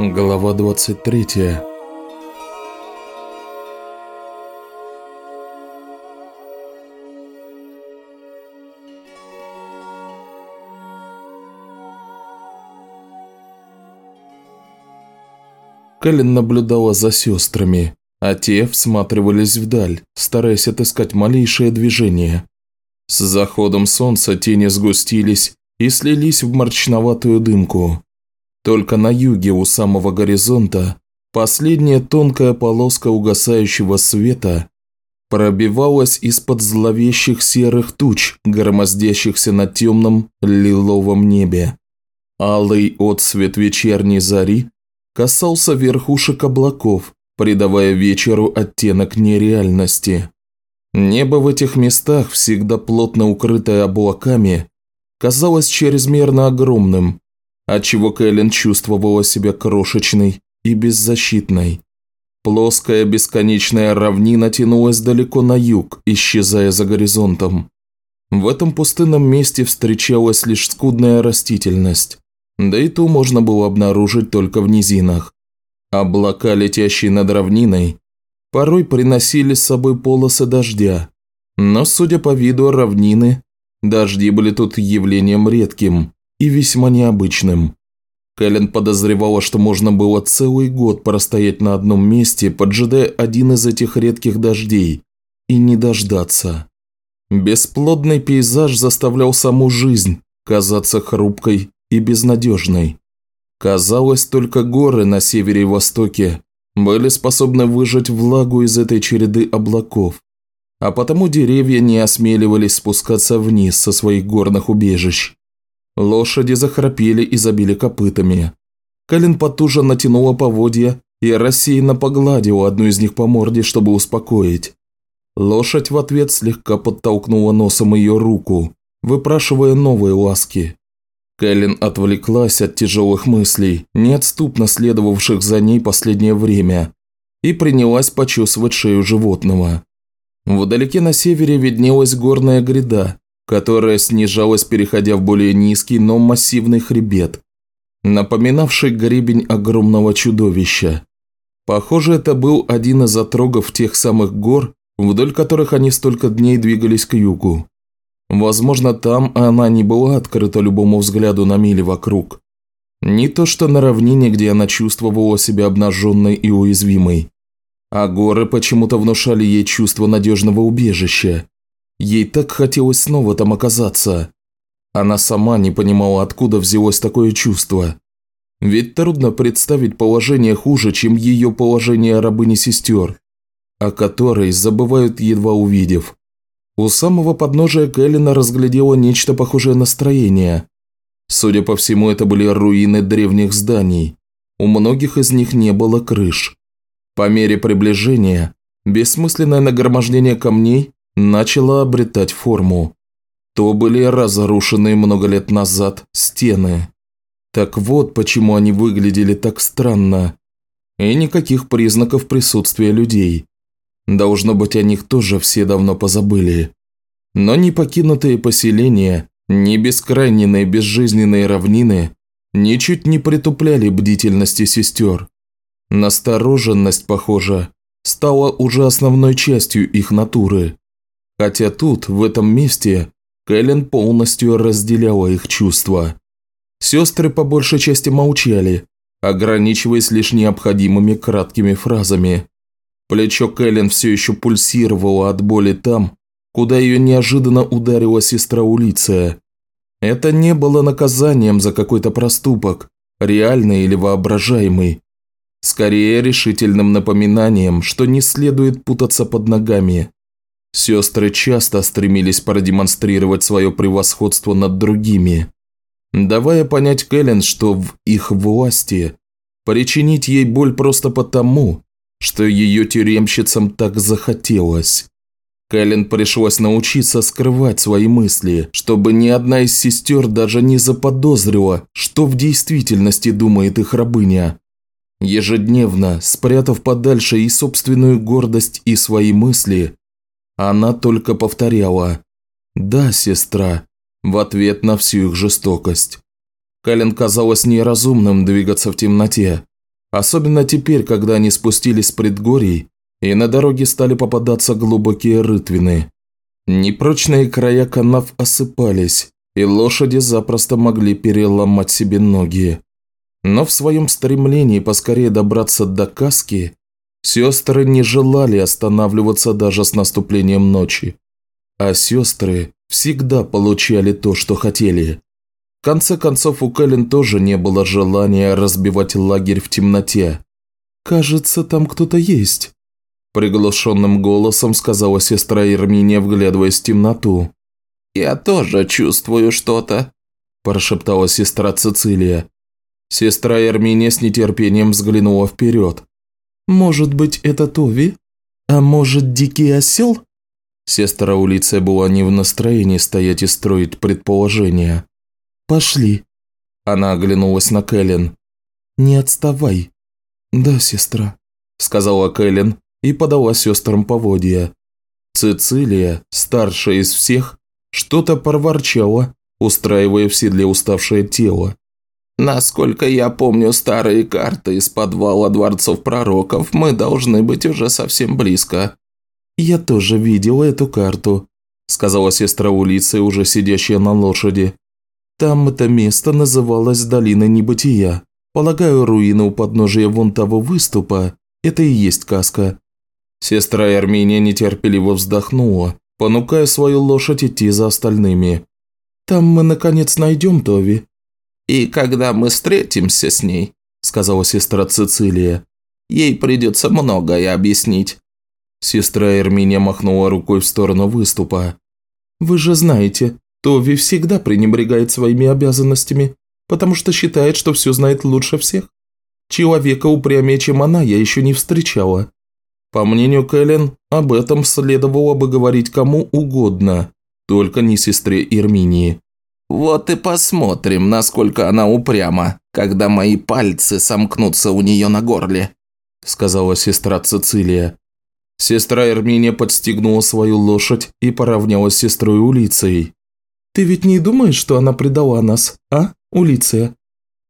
Глава 23 Кэлен наблюдала за сестрами, а те всматривались вдаль, стараясь отыскать малейшее движение. С заходом солнца тени сгустились и слились в мрачноватую дымку. Только на юге у самого горизонта последняя тонкая полоска угасающего света пробивалась из-под зловещих серых туч, громоздящихся на темном лиловом небе. Алый отсвет вечерней зари касался верхушек облаков, придавая вечеру оттенок нереальности. Небо в этих местах, всегда плотно укрытое облаками, казалось чрезмерно огромным, отчего Кэлен чувствовала себя крошечной и беззащитной. Плоская бесконечная равнина тянулась далеко на юг, исчезая за горизонтом. В этом пустынном месте встречалась лишь скудная растительность, да и ту можно было обнаружить только в низинах. Облака, летящие над равниной, порой приносили с собой полосы дождя, но, судя по виду равнины, дожди были тут явлением редким и весьма необычным. Кэлен подозревала, что можно было целый год простоять на одном месте, поджидая один из этих редких дождей, и не дождаться. Бесплодный пейзаж заставлял саму жизнь казаться хрупкой и безнадежной. Казалось, только горы на севере и востоке были способны выжать влагу из этой череды облаков, а потому деревья не осмеливались спускаться вниз со своих горных убежищ. Лошади захрапели и забили копытами. Калин потуже натянула поводья и рассеянно погладила одну из них по морде, чтобы успокоить. Лошадь в ответ слегка подтолкнула носом ее руку, выпрашивая новые ласки. Кэлен отвлеклась от тяжелых мыслей, неотступно следовавших за ней последнее время, и принялась почесывать шею животного. Вдалеке на севере виднелась горная гряда, которая снижалась, переходя в более низкий, но массивный хребет, напоминавший гребень огромного чудовища. Похоже, это был один из отрогов тех самых гор, вдоль которых они столько дней двигались к югу. Возможно, там она не была открыта любому взгляду на мили вокруг. Не то что на равнине, где она чувствовала себя обнаженной и уязвимой. А горы почему-то внушали ей чувство надежного убежища, Ей так хотелось снова там оказаться. Она сама не понимала, откуда взялось такое чувство. Ведь трудно представить положение хуже, чем ее положение рабыни-сестер, о которой забывают едва увидев. У самого подножия Кэллина разглядела нечто похожее на строение. Судя по всему, это были руины древних зданий. У многих из них не было крыш. По мере приближения, бессмысленное нагромождение камней начала обретать форму. То были разрушенные много лет назад стены. Так вот, почему они выглядели так странно. И никаких признаков присутствия людей. Должно быть, о них тоже все давно позабыли. Но ни покинутые поселения, ни бескрайненные безжизненные равнины ничуть не притупляли бдительности сестер. Настороженность, похоже, стала уже основной частью их натуры. Хотя тут, в этом месте, Кэлен полностью разделяла их чувства. Сестры по большей части молчали, ограничиваясь лишь необходимыми краткими фразами. Плечо Кэлен все еще пульсировало от боли там, куда ее неожиданно ударила сестра Улиция. Это не было наказанием за какой-то проступок, реальный или воображаемый. Скорее решительным напоминанием, что не следует путаться под ногами. Сестры часто стремились продемонстрировать свое превосходство над другими, давая понять Кэлен, что в их власти причинить ей боль просто потому, что ее тюремщицам так захотелось. Кэлен пришлось научиться скрывать свои мысли, чтобы ни одна из сестер даже не заподозрила, что в действительности думает их рабыня. Ежедневно, спрятав подальше и собственную гордость, и свои мысли, она только повторяла «Да, сестра», в ответ на всю их жестокость. Кален казалось неразумным двигаться в темноте, Особенно теперь, когда они спустились с предгорий, и на дороге стали попадаться глубокие рытвины. Непрочные края канав осыпались, и лошади запросто могли переломать себе ноги. Но в своем стремлении поскорее добраться до каски, сестры не желали останавливаться даже с наступлением ночи. А сестры всегда получали то, что хотели. В конце концов, у Кэлен тоже не было желания разбивать лагерь в темноте. «Кажется, там кто-то есть», – приглушенным голосом сказала сестра Ерминия, вглядываясь в темноту. «Я тоже чувствую что-то», – прошептала сестра Цицилия. Сестра Ерминия с нетерпением взглянула вперед. «Может быть, это Тови? А может, дикий осел?» Сестра Улиция была не в настроении стоять и строить предположения. «Пошли». Она оглянулась на Кэлен. «Не отставай». «Да, сестра», – сказала Кэлен и подала сестрам поводья. Цицилия, старшая из всех, что-то проворчала, устраивая в седле уставшее тело. «Насколько я помню старые карты из подвала дворцов пророков, мы должны быть уже совсем близко». «Я тоже видела эту карту», – сказала сестра Улицы, уже сидящая на лошади. Там это место называлось Долиной Небытия. Полагаю, руины у подножия вон того выступа – это и есть каска». Сестра Армения нетерпеливо вздохнула, понукая свою лошадь идти за остальными. «Там мы, наконец, найдем Тови». «И когда мы встретимся с ней», – сказала сестра Цицилия, – «ей придется многое объяснить». Сестра Эрминия махнула рукой в сторону выступа. «Вы же знаете, Тови всегда пренебрегает своими обязанностями, потому что считает, что все знает лучше всех. Человека упрямее, чем она, я еще не встречала. По мнению Кэлен, об этом следовало бы говорить кому угодно, только не сестре Ирминии. «Вот и посмотрим, насколько она упряма, когда мои пальцы сомкнутся у нее на горле», сказала сестра Цицилия. Сестра Эрминия подстегнула свою лошадь и поравнялась с сестрой Улицей. «Ты ведь не думаешь, что она предала нас, а, Улиция?»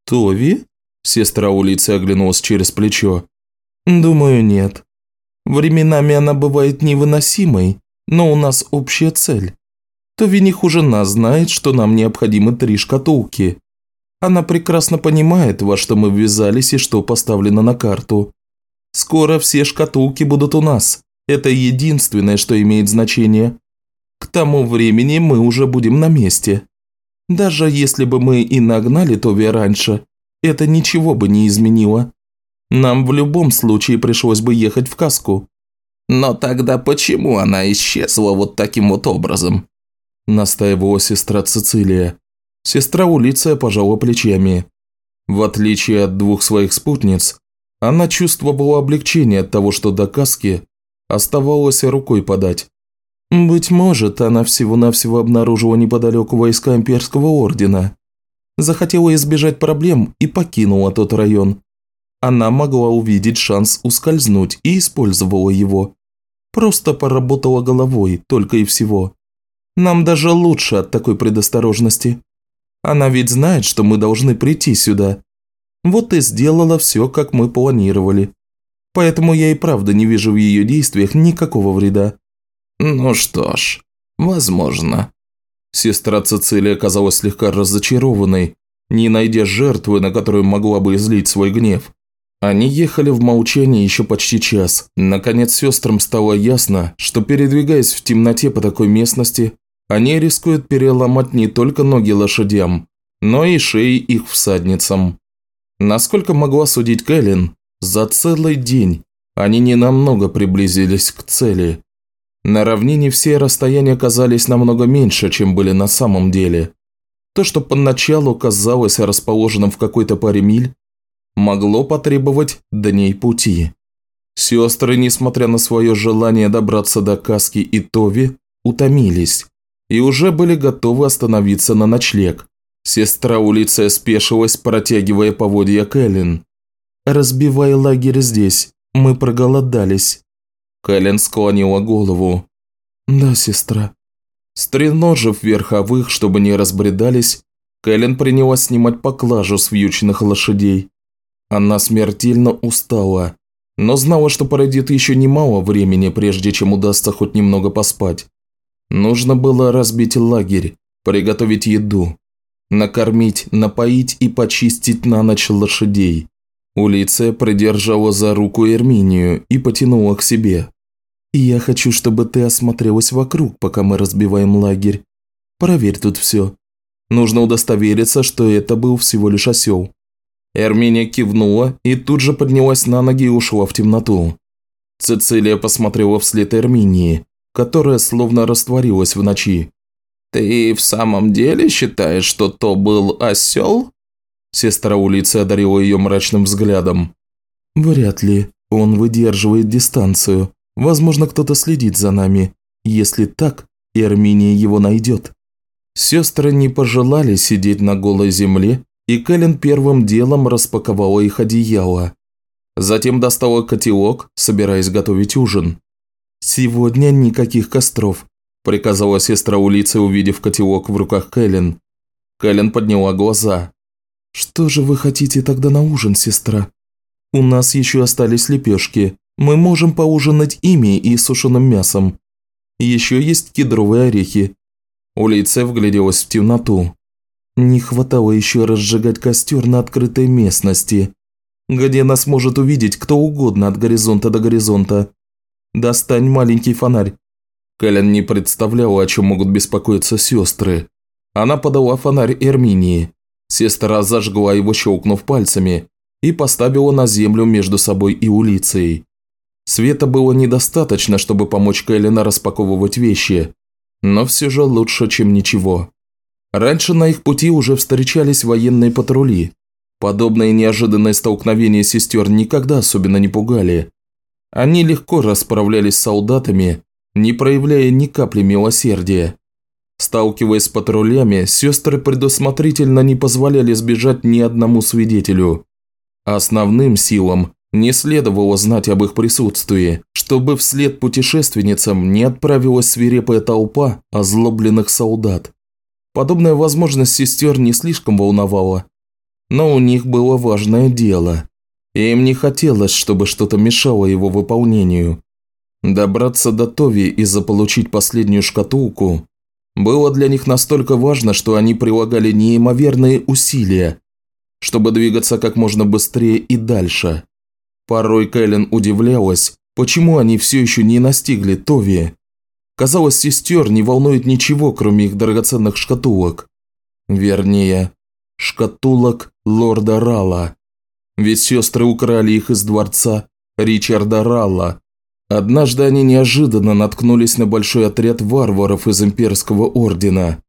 «Тови?» – сестра Улиция оглянулась через плечо. «Думаю, нет. Временами она бывает невыносимой, но у нас общая цель. Хуже нас знает, что нам необходимы три шкатулки. Она прекрасно понимает, во что мы ввязались и что поставлено на карту. Скоро все шкатулки будут у нас. Это единственное, что имеет значение. К тому времени мы уже будем на месте. Даже если бы мы и нагнали Тови раньше, это ничего бы не изменило. Нам в любом случае пришлось бы ехать в каску. Но тогда почему она исчезла вот таким вот образом? Настаивала сестра Цицилия. Сестра Улиция пожала плечами. В отличие от двух своих спутниц, она чувствовала облегчение от того, что до каски оставалось рукой подать. Быть может, она всего-навсего обнаружила неподалеку войска имперского ордена. Захотела избежать проблем и покинула тот район. Она могла увидеть шанс ускользнуть и использовала его. Просто поработала головой, только и всего. Нам даже лучше от такой предосторожности. Она ведь знает, что мы должны прийти сюда. Вот и сделала все, как мы планировали. Поэтому я и правда не вижу в ее действиях никакого вреда. «Ну что ж, возможно». Сестра Цицилия оказалась слегка разочарованной, не найдя жертвы, на которую могла бы излить свой гнев. Они ехали в молчании еще почти час. Наконец сестрам стало ясно, что передвигаясь в темноте по такой местности, они рискуют переломать не только ноги лошадям, но и шеи их всадницам. Насколько могла судить Кэлен, за целый день они ненамного приблизились к цели. На равнине все расстояния казались намного меньше, чем были на самом деле. То, что поначалу казалось расположенным в какой-то паре миль, могло потребовать дней пути. Сестры, несмотря на свое желание добраться до Каски и Тови, утомились и уже были готовы остановиться на ночлег. Сестра Улиция спешилась, протягивая поводья Кэлен. «Разбивай лагерь здесь, мы проголодались». Кэлен склонила голову. «Да, сестра». Стреножив верховых, чтобы не разбредались, Кэлен принялась снимать поклажу с вьючных лошадей. Она смертельно устала, но знала, что пройдет еще немало времени, прежде чем удастся хоть немного поспать. Нужно было разбить лагерь, приготовить еду, накормить, напоить и почистить на ночь лошадей. Улиция придержала за руку Эрминию и потянула к себе. «И я хочу, чтобы ты осмотрелась вокруг, пока мы разбиваем лагерь. Проверь тут все. Нужно удостовериться, что это был всего лишь осел». Эрминия кивнула и тут же поднялась на ноги и ушла в темноту. Цицилия посмотрела вслед Эрминии, которая словно растворилась в ночи. «Ты в самом деле считаешь, что то был осел?» Сестра улицы одарила ее мрачным взглядом. «Вряд ли. Он выдерживает дистанцию. Возможно, кто-то следит за нами. Если так, Эрминия его найдет». Сестры не пожелали сидеть на голой земле, и Кэлен первым делом распаковала их одеяло. Затем достала котелок, собираясь готовить ужин. «Сегодня никаких костров», – приказала сестра улицы, увидев котелок в руках Кэлен. Кэлен подняла глаза. «Что же вы хотите тогда на ужин, сестра? У нас еще остались лепешки. Мы можем поужинать ими и сушеным мясом. Еще есть кедровые орехи». Улица вгляделась в темноту. Не хватало еще разжигать костер на открытой местности, где нас может увидеть кто угодно от горизонта до горизонта. Достань маленький фонарь». Кэлен не представляла, о чем могут беспокоиться сестры. Она подала фонарь Эрминии. Сестра зажгла его, щелкнув пальцами, и поставила на землю между собой и улицей. Света было недостаточно, чтобы помочь Кэлен распаковывать вещи, но все же лучше, чем ничего. Раньше на их пути уже встречались военные патрули. Подобные неожиданные столкновения сестер никогда особенно не пугали. Они легко расправлялись с солдатами, не проявляя ни капли милосердия. Сталкиваясь с патрулями, сестры предусмотрительно не позволяли сбежать ни одному свидетелю. Основным силам не следовало знать об их присутствии, чтобы вслед путешественницам не отправилась свирепая толпа озлобленных солдат. Подобная возможность сестер не слишком волновала, но у них было важное дело им не хотелось, чтобы что-то мешало его выполнению. Добраться до Тови и заполучить последнюю шкатулку было для них настолько важно, что они прилагали неимоверные усилия, чтобы двигаться как можно быстрее и дальше. Порой Кэлен удивлялась, почему они все еще не настигли Тови. Казалось, сестер не волнует ничего, кроме их драгоценных шкатулок. Вернее, шкатулок лорда Рала ведь сестры украли их из дворца Ричарда Ралла. Однажды они неожиданно наткнулись на большой отряд варваров из имперского ордена.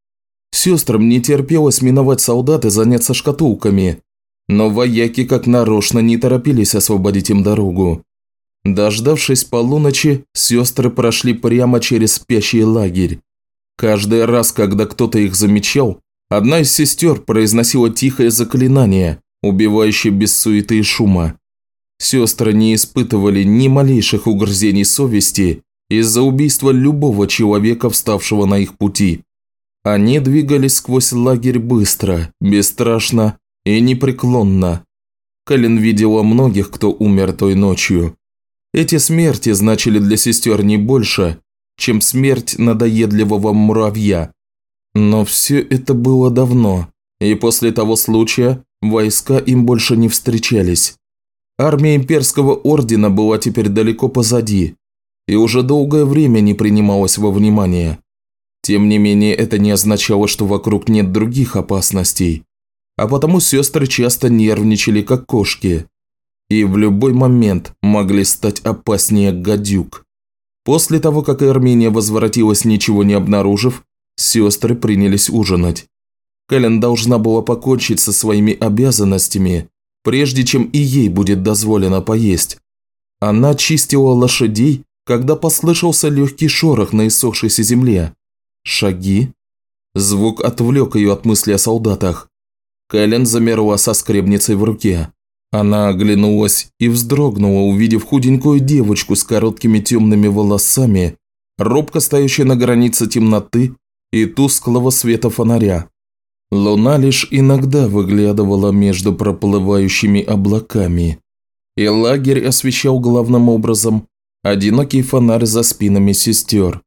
Сестрам не терпелось миновать солдат и заняться шкатулками, но вояки как нарочно не торопились освободить им дорогу. Дождавшись полуночи, сестры прошли прямо через спящий лагерь. Каждый раз, когда кто-то их замечал, одна из сестер произносила тихое заклинание, убивающий без суеты и шума. Сестры не испытывали ни малейших угрызений совести из-за убийства любого человека, вставшего на их пути. Они двигались сквозь лагерь быстро, бесстрашно и непреклонно. Кэлен видела многих, кто умер той ночью. Эти смерти значили для сестер не больше, чем смерть надоедливого муравья. Но все это было давно, и после того случая Войска им больше не встречались. Армия имперского ордена была теперь далеко позади и уже долгое время не принималась во внимание. Тем не менее, это не означало, что вокруг нет других опасностей, а потому сестры часто нервничали, как кошки, и в любой момент могли стать опаснее гадюк. После того, как Армения возвратилась, ничего не обнаружив, сестры принялись ужинать. Кэлен должна была покончить со своими обязанностями, прежде чем и ей будет дозволено поесть. Она чистила лошадей, когда послышался легкий шорох на иссохшейся земле. Шаги? Звук отвлек ее от мысли о солдатах. Кэлен замерла со скребницей в руке. Она оглянулась и вздрогнула, увидев худенькую девочку с короткими темными волосами, робко стоящей на границе темноты и тусклого света фонаря. Луна лишь иногда выглядывала между проплывающими облаками, и лагерь освещал главным образом одинокий фонарь за спинами сестер.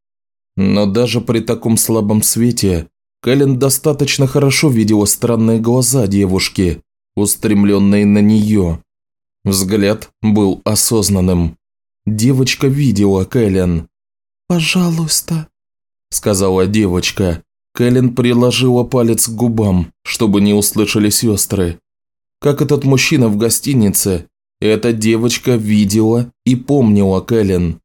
Но даже при таком слабом свете Кэлен достаточно хорошо видела странные глаза девушки, устремленные на нее. Взгляд был осознанным. Девочка видела Кэлен. «Пожалуйста», – сказала девочка. Кэлен приложила палец к губам, чтобы не услышали сестры. Как этот мужчина в гостинице, эта девочка видела и помнила Кэлен.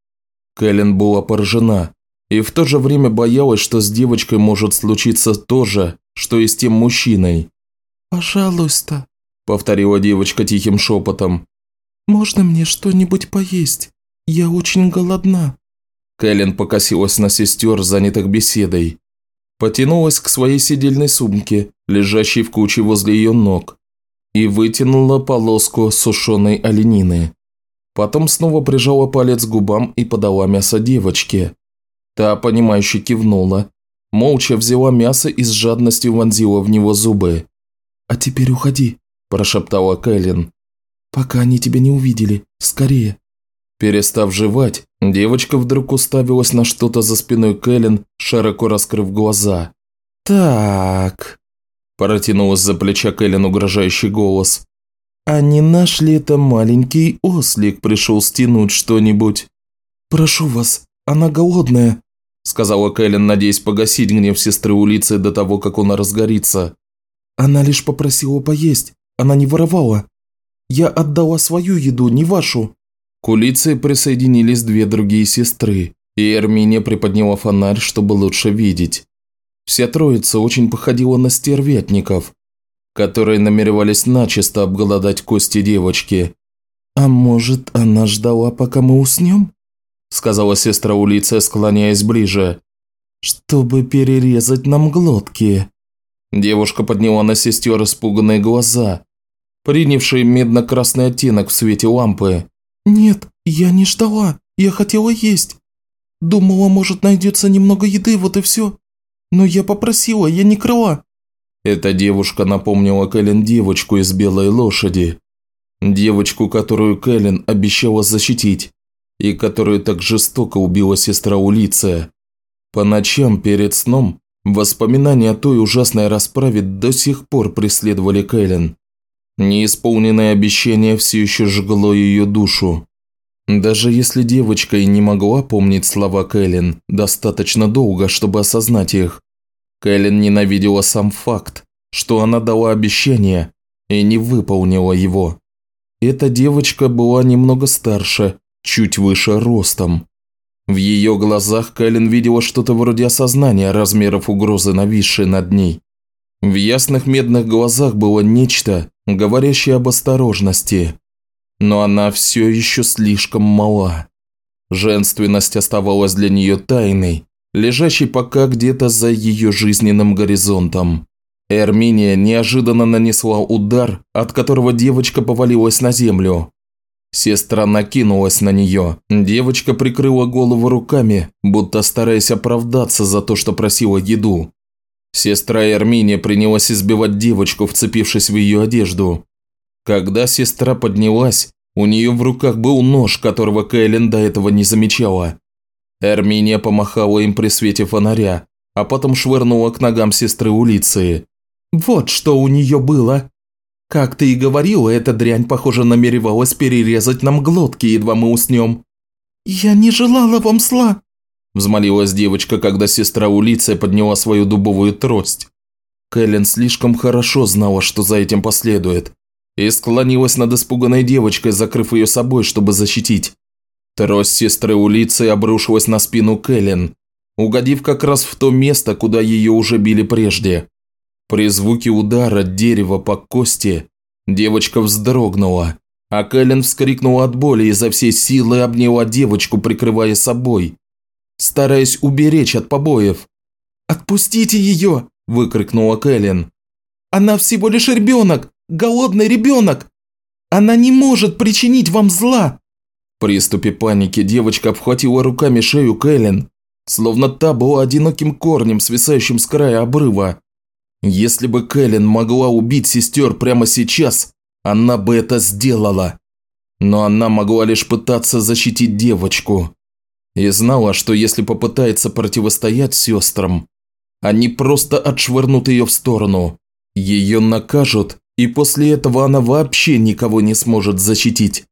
Кэлен была поражена и в то же время боялась, что с девочкой может случиться то же, что и с тем мужчиной. «Пожалуйста», – повторила девочка тихим шепотом. «Можно мне что-нибудь поесть? Я очень голодна». Кэлен покосилась на сестер, занятых беседой потянулась к своей сидельной сумке, лежащей в куче возле ее ног, и вытянула полоску сушеной оленины. Потом снова прижала палец к губам и подала мясо девочке. Та, понимающе кивнула, молча взяла мясо и с жадностью вонзила в него зубы. «А теперь уходи», – прошептала Кэлен. «Пока они тебя не увидели. Скорее». Перестав жевать, девочка вдруг уставилась на что-то за спиной Кэлен, широко раскрыв глаза. «Так...» – протянулась за плеча Кэлен угрожающий голос. «А не наш ли это маленький ослик пришел стянуть что-нибудь?» «Прошу вас, она голодная», – сказала Кэлен, надеясь погасить гнев сестры улицы до того, как он разгорится. «Она лишь попросила поесть, она не воровала. Я отдала свою еду, не вашу». К улице присоединились две другие сестры, и Эрминия приподняла фонарь, чтобы лучше видеть. Вся троица очень походила на стервятников, которые намеревались начисто обголодать кости девочки. «А может, она ждала, пока мы уснем?» – сказала сестра улицы, склоняясь ближе. «Чтобы перерезать нам глотки». Девушка подняла на сестер испуганные глаза, принявшие медно-красный оттенок в свете лампы. «Нет, я не ждала. Я хотела есть. Думала, может, найдется немного еды, вот и все. Но я попросила, я не крыла». Эта девушка напомнила Кэлен девочку из «Белой лошади». Девочку, которую Кэлен обещала защитить, и которую так жестоко убила сестра Улиция. По ночам перед сном воспоминания о той ужасной расправе до сих пор преследовали Кэлен. Неисполненное обещание все еще жгло ее душу. Даже если девочка и не могла помнить слова Кэлен достаточно долго, чтобы осознать их, Кэлен ненавидела сам факт, что она дала обещание и не выполнила его. Эта девочка была немного старше, чуть выше ростом. В ее глазах Кэлен видела что-то вроде осознания размеров угрозы, нависшей над ней. В ясных медных глазах было нечто, говорящее об осторожности. Но она все еще слишком мала. Женственность оставалась для нее тайной, лежащей пока где-то за ее жизненным горизонтом. Эрминия неожиданно нанесла удар, от которого девочка повалилась на землю. Сестра накинулась на нее. Девочка прикрыла голову руками, будто стараясь оправдаться за то, что просила еду. Сестра Эрминия принялась избивать девочку, вцепившись в ее одежду. Когда сестра поднялась, у нее в руках был нож, которого Кэлен до этого не замечала. Эрминия помахала им при свете фонаря, а потом швырнула к ногам сестры Улиции. «Вот что у нее было!» «Как ты и говорила, эта дрянь, похоже, намеревалась перерезать нам глотки, едва мы уснем». «Я не желала вам зла!» Взмолилась девочка, когда сестра Улиция подняла свою дубовую трость. Кэлен слишком хорошо знала, что за этим последует, и склонилась над испуганной девочкой, закрыв ее собой, чтобы защитить. Трость сестры Улиции обрушилась на спину Кэлен, угодив как раз в то место, куда ее уже били прежде. При звуке удара дерева по кости девочка вздрогнула, а Кэлен вскрикнула от боли и за всей силы обняла девочку, прикрывая собой стараясь уберечь от побоев. «Отпустите ее!» – выкрикнула Кэлен. «Она всего лишь ребенок! Голодный ребенок! Она не может причинить вам зла!» В приступе паники девочка обхватила руками шею Кэлен, словно та была одиноким корнем, свисающим с края обрыва. Если бы Кэлен могла убить сестер прямо сейчас, она бы это сделала. Но она могла лишь пытаться защитить девочку. И знала, что если попытается противостоять сестрам, они просто отшвырнут ее в сторону. Ее накажут, и после этого она вообще никого не сможет защитить.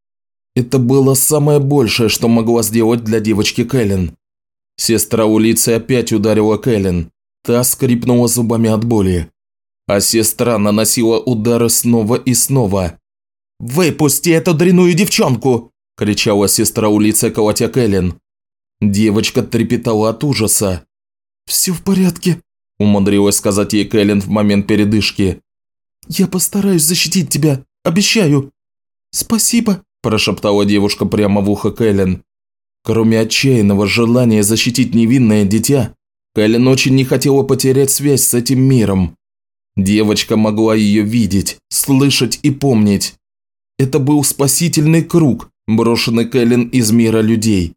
Это было самое большее, что могла сделать для девочки Кэлен. Сестра Улицы опять ударила Кэлен. Та скрипнула зубами от боли. А сестра наносила удары снова и снова. «Выпусти эту дряную девчонку!» – кричала сестра Улицы, колотя Кэлен. Девочка трепетала от ужаса. «Все в порядке», – умудрилась сказать ей Кэлен в момент передышки. «Я постараюсь защитить тебя, обещаю». «Спасибо», – прошептала девушка прямо в ухо Кэлен. Кроме отчаянного желания защитить невинное дитя, Кэлен очень не хотела потерять связь с этим миром. Девочка могла ее видеть, слышать и помнить. Это был спасительный круг, брошенный Кэлен из мира людей.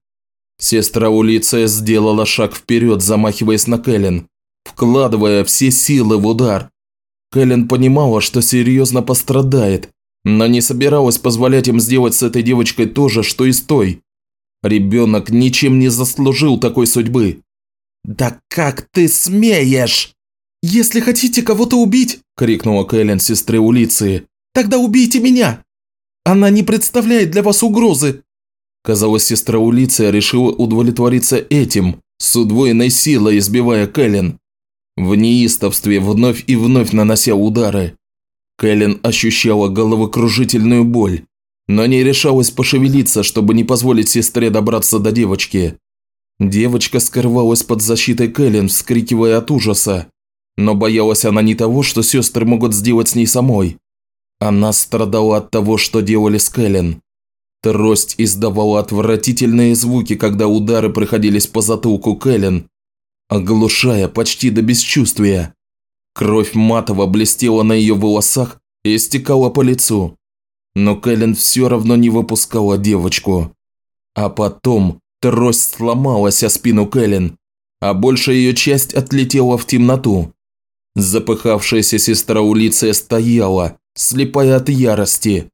Сестра Улиция сделала шаг вперед, замахиваясь на Кэлен, вкладывая все силы в удар. Кэлен понимала, что серьезно пострадает, но не собиралась позволять им сделать с этой девочкой то же, что и с той. Ребенок ничем не заслужил такой судьбы. «Да как ты смеешь!» «Если хотите кого-то убить!» – крикнула Кэлен сестре Улиции. «Тогда убейте меня! Она не представляет для вас угрозы!» Казалось, сестра Улиция решила удовлетвориться этим, с удвоенной силой избивая Кэлен. В неистовстве вновь и вновь нанося удары. Кэлен ощущала головокружительную боль, но не решалась пошевелиться, чтобы не позволить сестре добраться до девочки. Девочка скрывалась под защитой Кэлен, вскрикивая от ужаса. Но боялась она не того, что сестры могут сделать с ней самой. Она страдала от того, что делали с Кэлен. Трость издавала отвратительные звуки, когда удары проходились по затылку Кэлен, оглушая почти до бесчувствия. Кровь матово блестела на ее волосах и стекала по лицу. Но Кэлен все равно не выпускала девочку. А потом трость сломалась о спину Кэлен, а большая ее часть отлетела в темноту. Запыхавшаяся сестра Улиция стояла, слепая от ярости,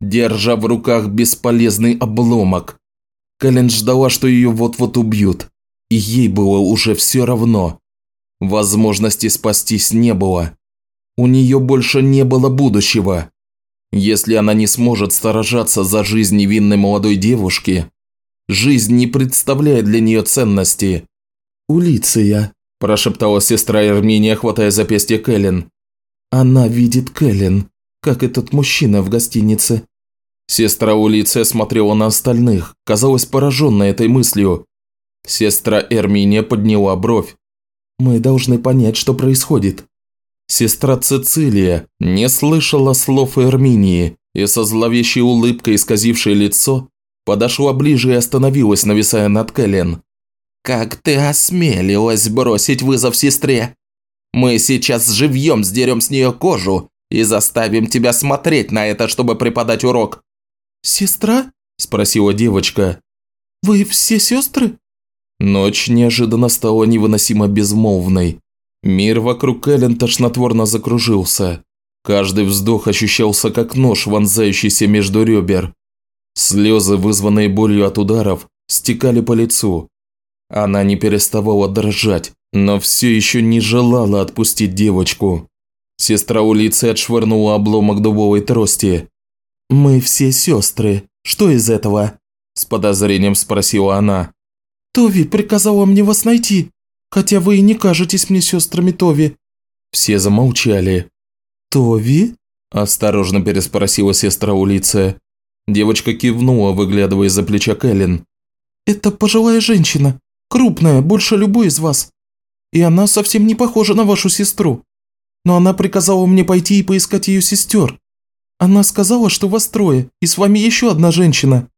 держа в руках бесполезный обломок. Кэлен ждала, что ее вот-вот убьют, и ей было уже все равно. Возможности спастись не было. У нее больше не было будущего. Если она не сможет сторожаться за жизнь невинной молодой девушки, жизнь не представляет для нее ценности. «Улиция», – прошептала сестра Эрминия, хватая запястье Кэлен. «Она видит Кэлен, как этот мужчина в гостинице». Сестра Улиция смотрела на остальных, казалась пораженной этой мыслью. Сестра Эрминия подняла бровь. «Мы должны понять, что происходит». Сестра Цицилия не слышала слов Эрминии и со зловещей улыбкой, исказившей лицо, подошла ближе и остановилась, нависая над Кэлен. «Как ты осмелилась бросить вызов сестре? Мы сейчас живьем сдерем с нее кожу и заставим тебя смотреть на это, чтобы преподать урок». «Сестра?» – спросила девочка. «Вы все сестры?» Ночь неожиданно стала невыносимо безмолвной. Мир вокруг Эллен тошнотворно закружился. Каждый вздох ощущался как нож, вонзающийся между ребер. Слезы, вызванные болью от ударов, стекали по лицу. Она не переставала дрожать, но все еще не желала отпустить девочку. Сестра улицы отшвырнула обломок дубовой трости. «Мы все сестры. Что из этого?» – с подозрением спросила она. «Тови приказала мне вас найти, хотя вы и не кажетесь мне сестрами Тови». Все замолчали. «Тови?» – осторожно переспросила сестра Улиция. Девочка кивнула, выглядывая из-за плеча Кэлен. «Это пожилая женщина, крупная, больше любой из вас. И она совсем не похожа на вашу сестру. Но она приказала мне пойти и поискать ее сестер. Она сказала, что вас трое, и с вами еще одна женщина.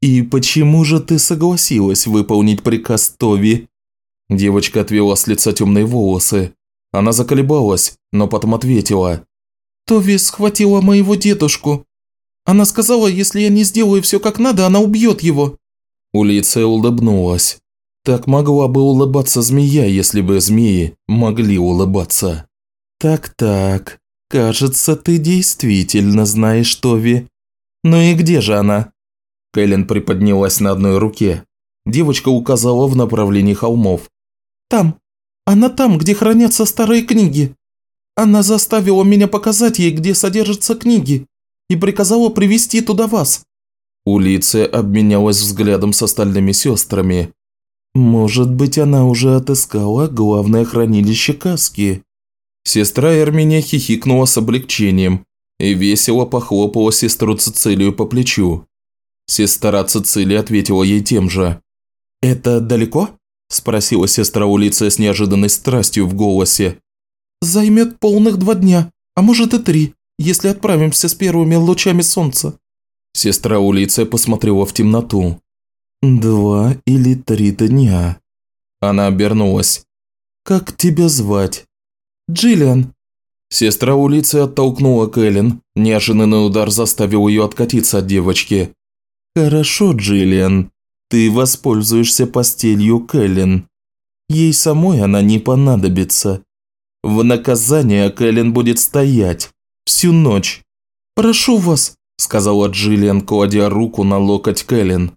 «И почему же ты согласилась выполнить приказ Тови?» Девочка отвела с лица темные волосы. Она заколебалась, но потом ответила. «Тови схватила моего дедушку. Она сказала, если я не сделаю все как надо, она убьет его». Улиция улыбнулась. Так могла бы улыбаться змея, если бы змеи могли улыбаться. Так-так, кажется, ты действительно знаешь Тови. Ну и где же она?» Кэлен приподнялась на одной руке. Девочка указала в направлении холмов. «Там. Она там, где хранятся старые книги. Она заставила меня показать ей, где содержатся книги, и приказала привести туда вас». Улиция обменялась взглядом с остальными сестрами. «Может быть, она уже отыскала главное хранилище каски?» Сестра Эрминия хихикнула с облегчением и весело похлопала сестру Цицилию по плечу. Сестра Цицилия ответила ей тем же. «Это далеко?» – спросила сестра Улиция с неожиданной страстью в голосе. «Займет полных два дня, а может и три, если отправимся с первыми лучами солнца». Сестра Улиция посмотрела в темноту. «Два или три дня». Она обернулась. «Как тебя звать?» «Джиллиан». Сестра Улиция оттолкнула Кэлен. Неожиданный удар заставил ее откатиться от девочки. «Хорошо, Джиллиан. Ты воспользуешься постелью Кэлен. Ей самой она не понадобится. В наказание Кэлен будет стоять. Всю ночь. «Прошу вас», – сказала Джиллиан, кладя руку на локоть Кэлен.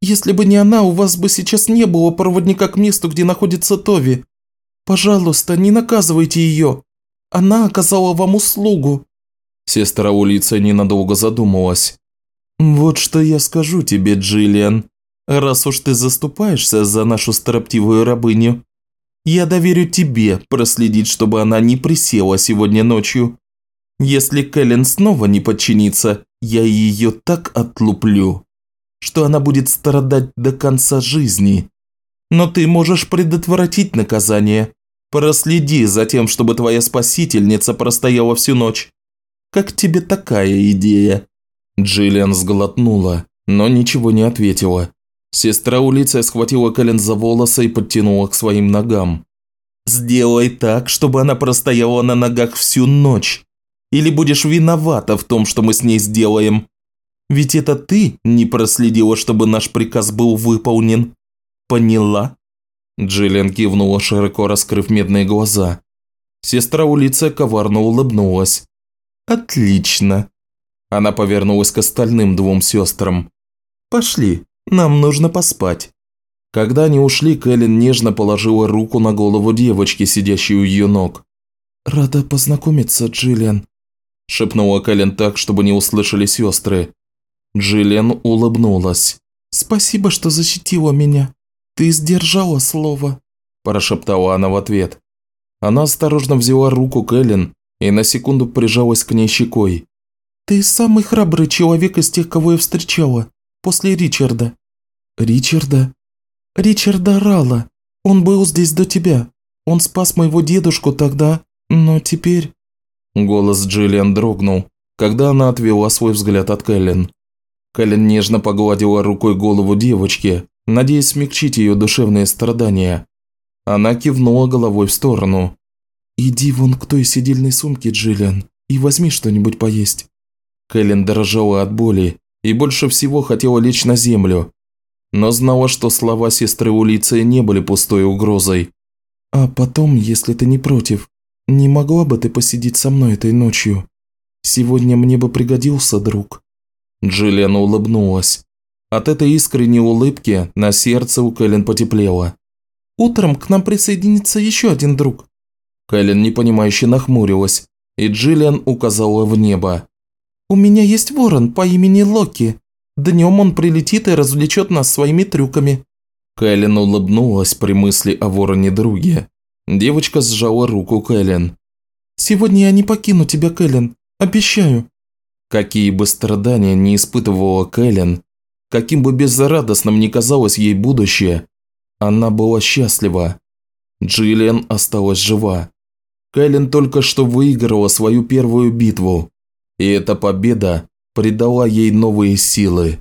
«Если бы не она, у вас бы сейчас не было проводника к месту, где находится Тови. Пожалуйста, не наказывайте ее. Она оказала вам услугу». Сестра улица ненадолго задумалась. «Вот что я скажу тебе, Джиллиан раз уж ты заступаешься за нашу строптивую рабыню, я доверю тебе проследить, чтобы она не присела сегодня ночью. Если Кэлен снова не подчинится, я ее так отлуплю, что она будет страдать до конца жизни. Но ты можешь предотвратить наказание. Проследи за тем, чтобы твоя спасительница простояла всю ночь. Как тебе такая идея?» Джиллиан сглотнула, но ничего не ответила. Сестра Улиция схватила Кэлен за волосы и подтянула к своим ногам. «Сделай так, чтобы она простояла на ногах всю ночь. Или будешь виновата в том, что мы с ней сделаем. Ведь это ты не проследила, чтобы наш приказ был выполнен. Поняла?» Джиллиан кивнула, широко раскрыв медные глаза. Сестра Улиция коварно улыбнулась. «Отлично!» Она повернулась к остальным двум сестрам. «Пошли, нам нужно поспать». Когда они ушли, Кэлен нежно положила руку на голову девочки, сидящей у ее ног. «Рада познакомиться, Джиллиан», – шепнула Кэлен так, чтобы не услышали сестры. Джиллиан улыбнулась. «Спасибо, что защитила меня. Ты сдержала слово», – прошептала она в ответ. Она осторожно взяла руку Кэлен и на секунду прижалась к ней щекой. «Ты самый храбрый человек из тех, кого я встречала после Ричарда». «Ричарда?» «Ричарда Рала. Он был здесь до тебя. Он спас моего дедушку тогда, но теперь...» Голос Джиллиан дрогнул, когда она отвела свой взгляд от Кэлен. Кэлен нежно погладила рукой голову девочки, надеясь смягчить ее душевные страдания. Она кивнула головой в сторону. «Иди вон к той сидельной сумке, Джиллиан, и возьми что-нибудь поесть». Кэлен дрожала от боли, и больше всего хотела лечь на землю, но знала, что слова сестры Улиции не были пустой угрозой. «А потом, если ты не против, не могла бы ты посидеть со мной этой ночью? Сегодня мне бы пригодился друг». Джиллиан улыбнулась. От этой искренней улыбки на сердце у Кэлен потеплело. «Утром к нам присоединится еще один друг». Кэлен непонимающе нахмурилась, и Джиллиан указала в небо. «У меня есть ворон по имени Локи. Днем он прилетит и развлечет нас своими трюками». Кэлен улыбнулась при мысли о вороне-друге. Девочка сжала руку Кэлен. «Сегодня я не покину тебя, Кэлен. Обещаю». Какие бы страдания не испытывала Кэлен, каким бы безрадостным ни казалось ей будущее, она была счастлива. Джиллиан осталась жива. Кэлен только что выиграла свою первую битву. И эта победа придала ей новые силы.